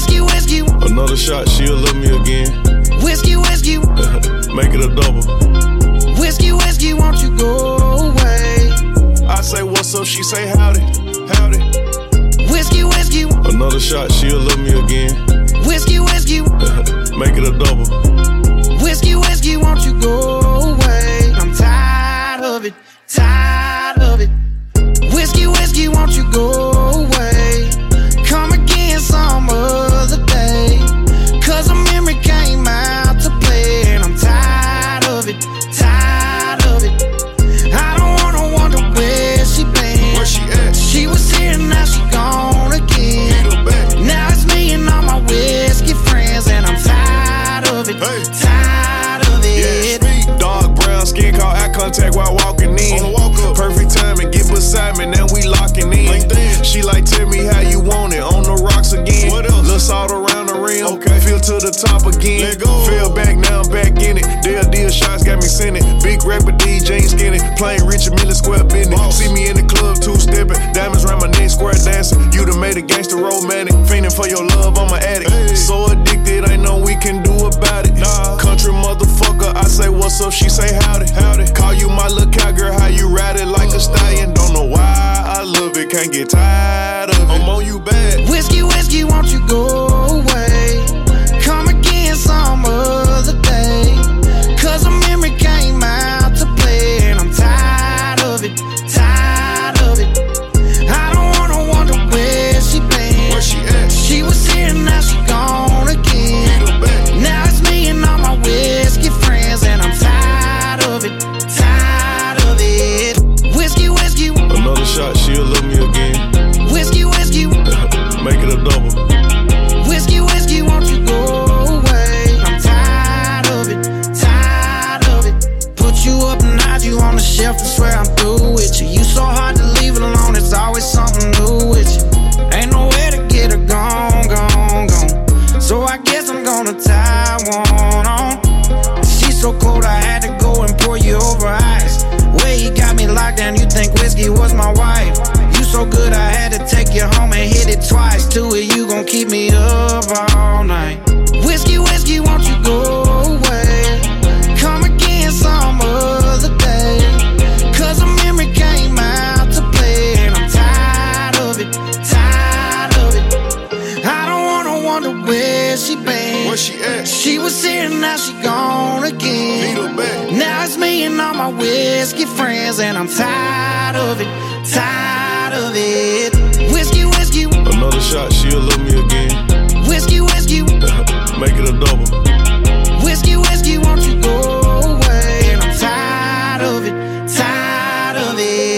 Whiskey, whiskey. Another shot, she'll love me again. Whiskey, whiskey. Make it a double. Whiskey, whiskey, won't you go away? I say, what's up? She say, howdy, howdy. Whiskey, whiskey. Another shot, she'll love me again. Whiskey, whiskey. Make it a double. Whiskey, whiskey, won't you go away? I'm tired of it. Tired okay. to the top again. Let go. Fell back, now I'm back in it. Deal, deal, shots got me sending. Big rapper DJ skinny, playing Richard Mille square business. See me in the club, two stepping, diamonds round my neck, square dancing. You done made a gangster romantic, fiending for your love, I'm an addict. Hey. So addicted, ain't no we can do about it. Nah. Country motherfucker, I say what's up, she say howdy. Howdy. Call you my little cowgirl, how you ride it like a uh. stallion. Don't know why I love it, can't get tired of it. I'm on you bad. Whiskey, whiskey, won't you go away? You up and hide you on the shelf, I swear I'm through with you. You wonder where she been. Where she at? She was here, now she gone again. Now it's me and all my whiskey friends, and I'm tired of it, tired of it. Whiskey, whiskey. Another shot, she'll love me again. Whiskey, whiskey. Make it a double. Whiskey, whiskey, won't you go away? And I'm tired of it, tired of it.